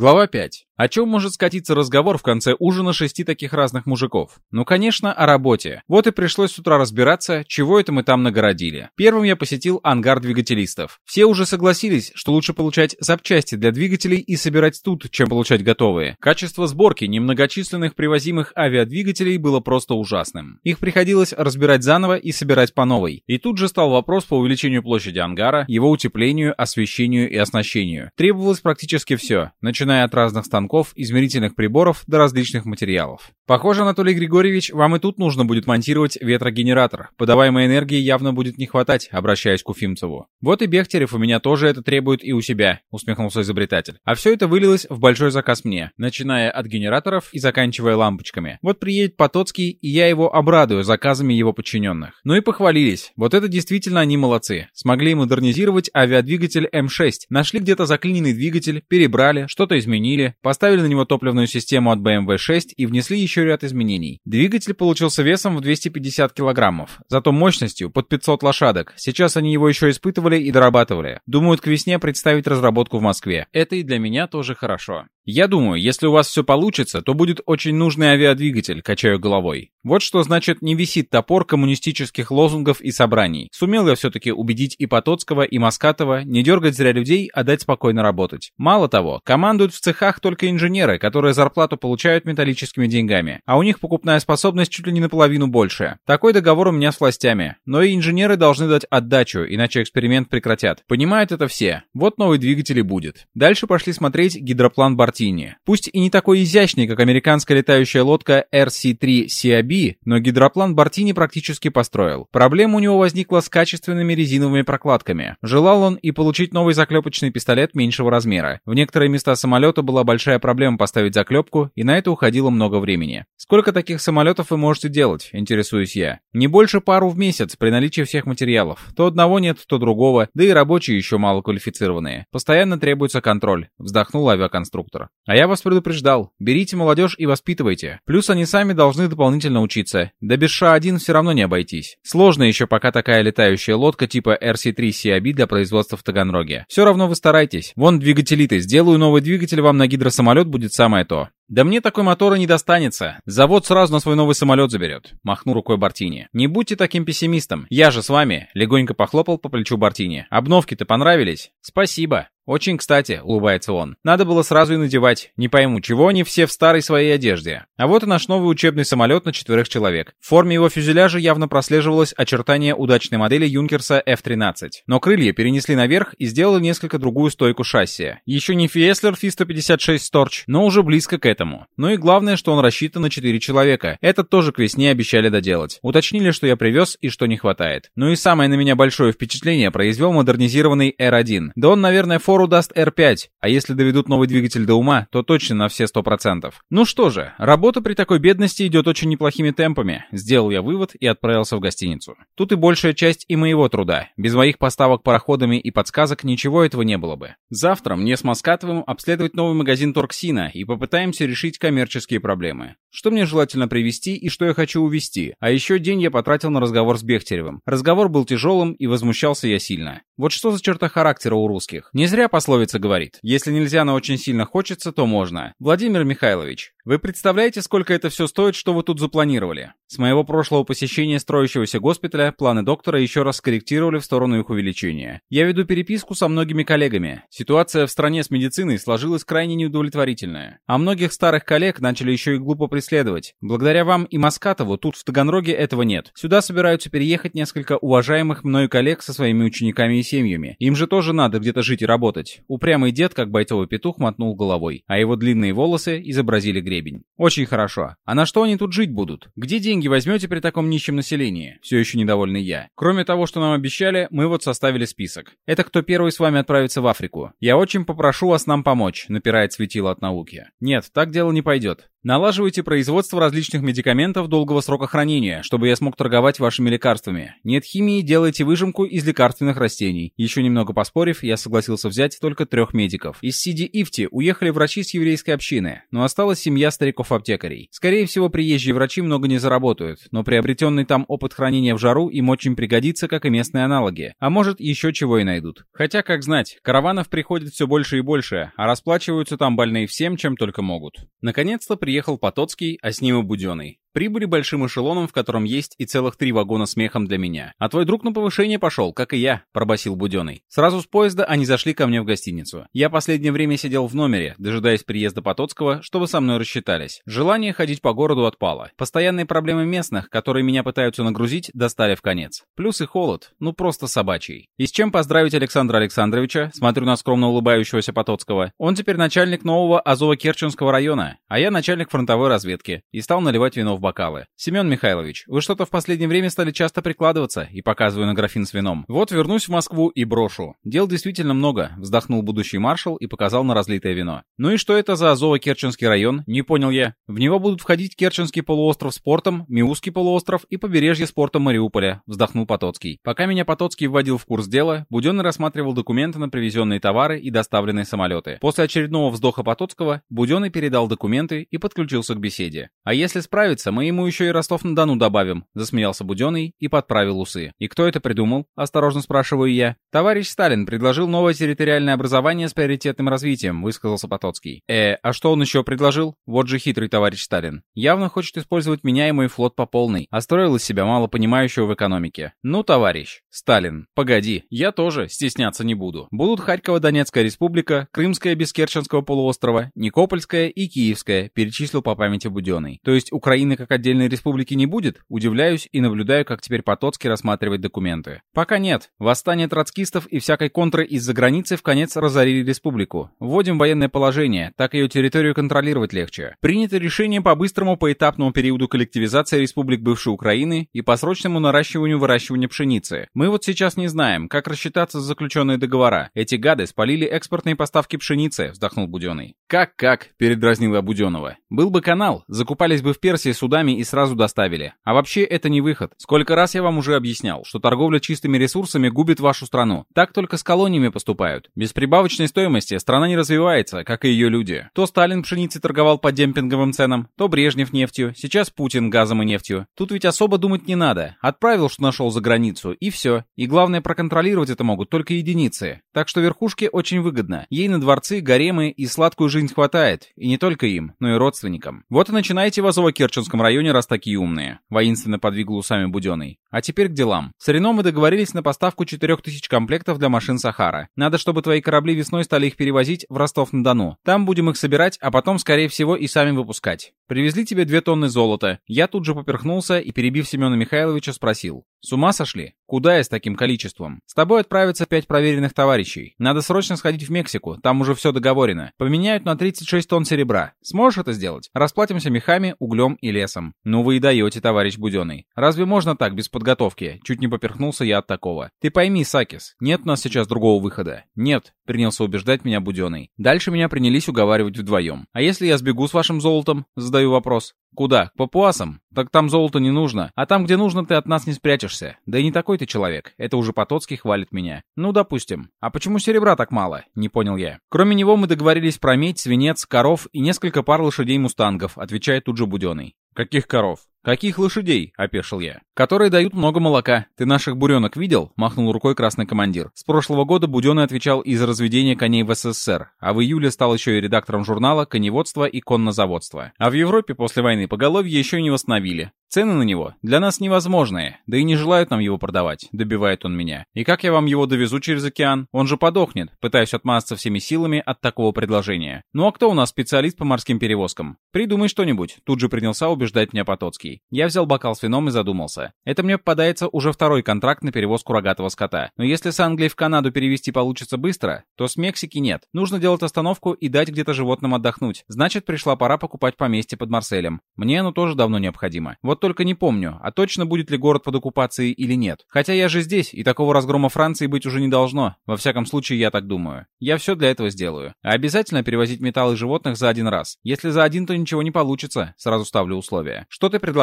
Глава 5. О чем может скатиться разговор в конце ужина шести таких разных мужиков? Ну, конечно, о работе. Вот и пришлось с утра разбираться, чего это мы там нагородили. Первым я посетил ангар двигателистов. Все уже согласились, что лучше получать запчасти для двигателей и собирать тут, чем получать готовые. Качество сборки немногочисленных привозимых авиадвигателей было просто ужасным. Их приходилось разбирать заново и собирать по новой. И тут же стал вопрос по увеличению площади ангара, его утеплению, освещению и оснащению. Требовалось практически все, начиная от разных станков станков, измерительных приборов до различных материалов. Похоже, Анатолий Григорьевич, вам и тут нужно будет монтировать ветрогенератор. Подаваемой энергии явно будет не хватать, обращаясь к Уфимцеву. Вот и Бехтерев у меня тоже это требует и у себя, усмехнулся изобретатель. А все это вылилось в большой заказ мне, начиная от генераторов и заканчивая лампочками. Вот приедет Потоцкий, и я его обрадую заказами его подчиненных. Ну и похвалились. Вот это действительно они молодцы. Смогли модернизировать авиадвигатель М6. Нашли где-то заклиненный двигатель, перебрали, что-то изменили, поставили на него топливную систему от BMW 6 и внесли еще ряд изменений. Двигатель получился весом в 250 килограммов, зато мощностью под 500 лошадок. Сейчас они его еще испытывали и дорабатывали. Думают к весне представить разработку в Москве. Это и для меня тоже хорошо. Я думаю, если у вас все получится, то будет очень нужный авиадвигатель, качаю головой. Вот что значит не висит топор коммунистических лозунгов и собраний. Сумел я все-таки убедить и Потоцкого, и Маскатова не дергать зря людей, а дать спокойно работать. Мало того, командуют в цехах только инженеры, которые зарплату получают металлическими деньгами, а у них покупная способность чуть ли не наполовину больше. Такой договор у меня с властями. Но и инженеры должны дать отдачу, иначе эксперимент прекратят. Понимают это все. Вот новый двигатель и будет. Дальше пошли смотреть гидроплан борта Мартини. Пусть и не такой изящный, как американская летающая лодка RC-3 CAB, но гидроплан Бартини практически построил. Проблема у него возникла с качественными резиновыми прокладками. Желал он и получить новый заклепочный пистолет меньшего размера. В некоторые места самолета была большая проблема поставить заклепку, и на это уходило много времени. Сколько таких самолетов вы можете делать, интересуюсь я? Не больше пару в месяц при наличии всех материалов. То одного нет, то другого, да и рабочие еще мало квалифицированные. Постоянно требуется контроль, вздохнул авиаконструктор. А я вас предупреждал. Берите молодежь и воспитывайте. Плюс они сами должны дополнительно учиться. Да без ША-1 все равно не обойтись. Сложно еще пока такая летающая лодка типа RC-3 CAB для производства в Таганроге. Все равно вы старайтесь. Вон двигатели-то. Сделаю новый двигатель вам на гидросамолет будет самое то. «Да мне такой мотора не достанется. Завод сразу на свой новый самолет заберет», — махнул рукой Бартини. «Не будьте таким пессимистом. Я же с вами», — легонько похлопал по плечу Бартини. «Обновки-то понравились?» «Спасибо». «Очень кстати», — улыбается он. «Надо было сразу и надевать. Не пойму, чего они все в старой своей одежде. А вот и наш новый учебный самолет на четверых человек. В форме его фюзеляжа явно прослеживалось очертание удачной модели Юнкерса F-13. Но крылья перенесли наверх и сделали несколько другую стойку шасси. Еще не Фиеслер Фи-156 Storch, но уже близко к этому этому. Ну и главное, что он рассчитан на 4 человека. Это тоже к весне обещали доделать. Уточнили, что я привез и что не хватает. Ну и самое на меня большое впечатление произвел модернизированный R1. Да он, наверное, фору даст R5. А если доведут новый двигатель до ума, то точно на все 100%. Ну что же, работа при такой бедности идет очень неплохими темпами. Сделал я вывод и отправился в гостиницу. Тут и большая часть и моего труда. Без моих поставок пароходами и подсказок ничего этого не было бы. Завтра мне с Маскатовым обследовать новый магазин Торксина и попытаемся решить коммерческие проблемы. Что мне желательно привезти и что я хочу увезти. А еще день я потратил на разговор с Бехтеревым. Разговор был тяжелым и возмущался я сильно. Вот что за черта характера у русских? Не зря пословица говорит. Если нельзя, но очень сильно хочется, то можно. Владимир Михайлович, вы представляете, сколько это все стоит, что вы тут запланировали? С моего прошлого посещения строящегося госпиталя планы доктора еще раз скорректировали в сторону их увеличения. Я веду переписку со многими коллегами. Ситуация в стране с медициной сложилась крайне неудовлетворительная. А многих старых коллег начали еще и глупо преследовать. Благодаря вам и Маскатову тут в Таганроге этого нет. Сюда собираются переехать несколько уважаемых мною коллег со своими учениками и семьями. Им же тоже надо где-то жить и работать. Упрямый дед, как бойцовый петух, мотнул головой, а его длинные волосы изобразили гребень. Очень хорошо. А на что они тут жить будут? Где деньги возьмете при таком нищем населении? Все еще недовольный я. Кроме того, что нам обещали, мы вот составили список. Это кто первый с вами отправится в Африку. Я очень попрошу вас нам помочь, напирает светило от науки. Нет, так дело не пойдет. Налаживайте производство различных медикаментов долгого срока хранения, чтобы я смог торговать вашими лекарствами. Нет химии, делайте выжимку из лекарственных растений. Еще немного поспорив, я согласился взять только трех медиков. Из Сиди Ифти уехали врачи с еврейской общины, но осталась семья стариков-аптекарей. Скорее всего, приезжие врачи много не заработают, но приобретенный там опыт хранения в жару им очень пригодится, как и местные аналоги. А может, еще чего и найдут. Хотя, как знать, караванов приходит все больше и больше, а расплачиваются там больные всем, чем только могут. Наконец-то приехал Потоцкий, а с ним и Буденный. Прибыли большим эшелоном, в котором есть и целых три вагона с мехом для меня. А твой друг на повышение пошел, как и я, пробасил Буденный. Сразу с поезда они зашли ко мне в гостиницу. Я последнее время сидел в номере, дожидаясь приезда Потоцкого, чтобы со мной рассчитались. Желание ходить по городу отпало. Постоянные проблемы местных, которые меня пытаются нагрузить, достали в конец. Плюс и холод, ну просто собачий. И с чем поздравить Александра Александровича? Смотрю на скромно улыбающегося Потоцкого. Он теперь начальник нового Азово-Керченского района, а я начальник фронтовой разведки. И стал наливать вино в бокалы. «Семен Михайлович, вы что-то в последнее время стали часто прикладываться», и показываю на графин с вином. «Вот вернусь в Москву и брошу. Дел действительно много», вздохнул будущий маршал и показал на разлитое вино. «Ну и что это за Азово-Керченский район?» Не понял я. В него будут входить Керченский полуостров с портом, Миусский полуостров и побережье с портом Мариуполя, вздохнул Потоцкий. Пока меня Потоцкий вводил в курс дела, Буденный рассматривал документы на привезенные товары и доставленные самолеты. После очередного вздоха Потоцкого, Буденный передал документы и подключился к беседе. А если справиться, мы ему еще и Ростов-на-Дону добавим», — засмеялся Буденный и подправил усы. «И кто это придумал?» — осторожно спрашиваю я. «Товарищ Сталин предложил новое территориальное образование с приоритетным развитием», — высказался Потоцкий. «Э, а что он еще предложил? Вот же хитрый товарищ Сталин. Явно хочет использовать меня и мой флот по полной, а строил из себя мало понимающего в экономике. Ну, товарищ, Сталин, погоди, я тоже стесняться не буду. Будут Харьково-Донецкая республика, Крымская без Керченского полуострова, Никопольская и Киевская, перечислил по памяти Буденный. То есть Украины как отдельной республики не будет? Удивляюсь и наблюдаю, как теперь Потоцкий рассматривает документы. Пока нет. Восстание троцкистов и всякой контры из-за границы в конец разорили республику. Вводим военное положение, так ее территорию контролировать легче. Принято решение по быстрому поэтапному периоду коллективизации республик бывшей Украины и по срочному наращиванию выращивания пшеницы. Мы вот сейчас не знаем, как рассчитаться за заключенные договора. Эти гады спалили экспортные поставки пшеницы, вздохнул Буденный. Как-как, передразнила Буденова. Был бы канал, закупались бы в Персии судами и сразу доставили. А вообще это не выход. Сколько раз я вам уже объяснял, что торговля чистыми ресурсами губит вашу страну. Так только с колониями поступают. Без прибавочной стоимости страна не развивается, как и ее люди. То Сталин пшеницей торговал по демпинговым ценам, то Брежнев нефтью, сейчас Путин газом и нефтью. Тут ведь особо думать не надо. Отправил, что нашел за границу, и все. И главное, проконтролировать это могут только единицы. Так что верхушке очень выгодно. Ей на дворцы, гаремы и сладкую жизнь хватает. И не только им, но и родственникам. Вот и начинайте в Азово-Керченском районе, раз такие умные. Воинственно подвигал усами Буденный. А теперь к делам. С Рено мы договорились на поставку 4000 комплектов для машин Сахара. Надо, чтобы твои корабли весной стали их перевозить в Ростов-на-Дону. Там будем их собирать, а потом, скорее всего, и сами выпускать. Привезли тебе две тонны золота. Я тут же поперхнулся и, перебив Семена Михайловича, спросил. С ума сошли? Куда я с таким количеством? С тобой отправятся пять проверенных товарищей. Надо срочно сходить в Мексику, там уже все договорено. Поменяют на 36 тонн серебра. Сможешь это сделать? Расплатимся мехами, углем и лесом. Ну вы и даете, товарищ Буденный. Разве можно так, без подготовки? Чуть не поперхнулся я от такого. Ты пойми, Сакис, нет у нас сейчас другого выхода. Нет, принялся убеждать меня Буденный. Дальше меня принялись уговаривать вдвоем. А если я сбегу с вашим золотом? Задаю вопрос. Куда? К папуасам? Так там золото не нужно. А там, где нужно, ты от нас не спрячешься. Да и не такой ты человек. Это уже Потоцкий хвалит меня. Ну, допустим. А почему серебра так мало? Не понял я. Кроме него мы договорились про медь, свинец, коров и несколько пар лошадей-мустангов, отвечает тут же Буденный. Каких коров? «Каких лошадей?» — опешил я. «Которые дают много молока. Ты наших буренок видел?» — махнул рукой красный командир. С прошлого года Буденный отвечал из разведения коней в СССР, а в июле стал еще и редактором журнала «Коневодство и коннозаводство». А в Европе после войны поголовье еще не восстановили. Цены на него для нас невозможные, да и не желают нам его продавать, добивает он меня. И как я вам его довезу через океан? Он же подохнет, пытаясь отмазаться всеми силами от такого предложения. Ну а кто у нас специалист по морским перевозкам? Придумай что-нибудь, тут же принялся убеждать меня Потоцкий. Потоцкий. Я взял бокал с вином и задумался. Это мне попадается уже второй контракт на перевозку рогатого скота. Но если с Англии в Канаду перевести получится быстро, то с Мексики нет. Нужно делать остановку и дать где-то животным отдохнуть. Значит, пришла пора покупать поместье под Марселем. Мне оно тоже давно необходимо. Вот только не помню, а точно будет ли город под оккупацией или нет. Хотя я же здесь, и такого разгрома Франции быть уже не должно. Во всяком случае, я так думаю. Я все для этого сделаю. А обязательно перевозить металл и животных за один раз. Если за один, то ничего не получится. Сразу ставлю условия. Что ты предлагаешь?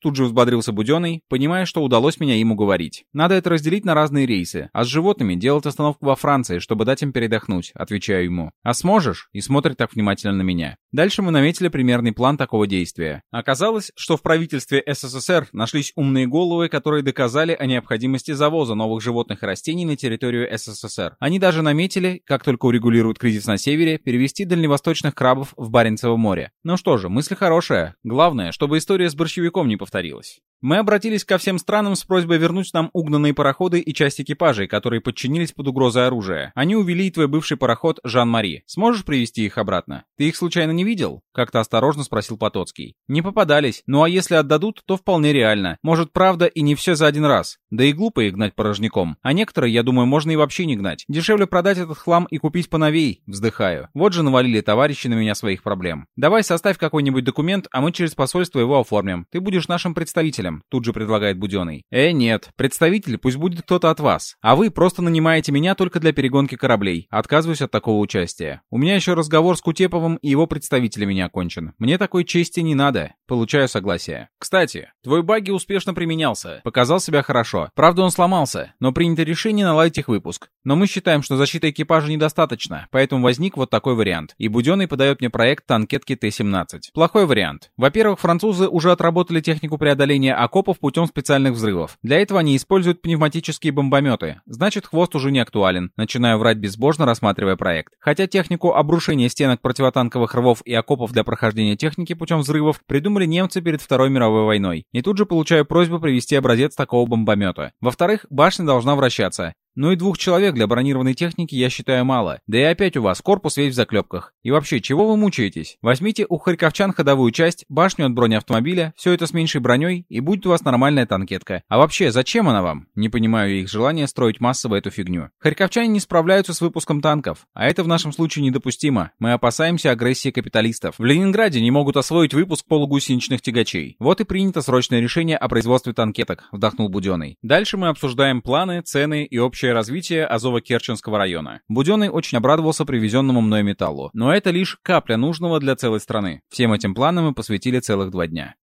Тут же взбодрился Буденный, понимая, что удалось меня им уговорить. Надо это разделить на разные рейсы. А с животными делать остановку во Франции, чтобы дать им передохнуть, отвечаю ему. А сможешь? И смотрит так внимательно на меня. Дальше мы наметили примерный план такого действия. Оказалось, что в правительстве СССР нашлись умные головы, которые доказали о необходимости завоза новых животных и растений на территорию СССР. Они даже наметили, как только урегулируют кризис на севере, перевести дальневосточных крабов в Баренцево море. Ну что же, мысль хорошая. Главное, чтобы история с борщевиком не повторилась. Мы обратились ко всем странам с просьбой вернуть нам угнанные пароходы и часть экипажей, которые подчинились под угрозой оружия. Они увели твой бывший пароход Жан-Мари. Сможешь привести их обратно? Ты их случайно не видел? Как-то осторожно спросил Потоцкий. Не попадались. Ну а если отдадут, то вполне реально. Может, правда, и не все за один раз. Да и глупо их гнать порожняком. А некоторые, я думаю, можно и вообще не гнать. Дешевле продать этот хлам и купить поновей. Вздыхаю. Вот же навалили товарищи на меня своих проблем. Давай составь какой-нибудь документ, а мы через посольство его оформим. Ты будешь нашим представителем представителем», — тут же предлагает Буденный. «Э, нет, представитель пусть будет кто-то от вас, а вы просто нанимаете меня только для перегонки кораблей. Отказываюсь от такого участия. У меня еще разговор с Кутеповым и его представителями не окончен. Мне такой чести не надо. Получаю согласие. Кстати, твой багги успешно применялся. Показал себя хорошо. Правда, он сломался, но принято решение наладить их выпуск. Но мы считаем, что защита экипажа недостаточно, поэтому возник вот такой вариант. И Буденный подает мне проект танкетки Т-17. Плохой вариант. Во-первых, французы уже отработали технику преодоления окопов путем специальных взрывов. Для этого они используют пневматические бомбометы. Значит, хвост уже не актуален. Начинаю врать безбожно, рассматривая проект. Хотя технику обрушения стенок противотанковых рвов и окопов для прохождения техники путем взрывов придумали немцы перед Второй мировой войной. И тут же получаю просьбу привести образец такого бомбомета. Во-вторых, башня должна вращаться. Ну и двух человек для бронированной техники я считаю мало. Да и опять у вас корпус весь в заклепках. И вообще, чего вы мучаетесь? Возьмите у харьковчан ходовую часть, башню от бронеавтомобиля, все это с меньшей броней, и будет у вас нормальная танкетка. А вообще, зачем она вам? Не понимаю их желания строить массово эту фигню. Харьковчане не справляются с выпуском танков. А это в нашем случае недопустимо. Мы опасаемся агрессии капиталистов. В Ленинграде не могут освоить выпуск полугусеничных тягачей. Вот и принято срочное решение о производстве танкеток, вдохнул Буденный. Дальше мы обсуждаем планы, цены и общее общее развитие Азово-Керченского района. Буденный очень обрадовался привезенному мной металлу, но это лишь капля нужного для целой страны. Всем этим планам мы посвятили целых два дня.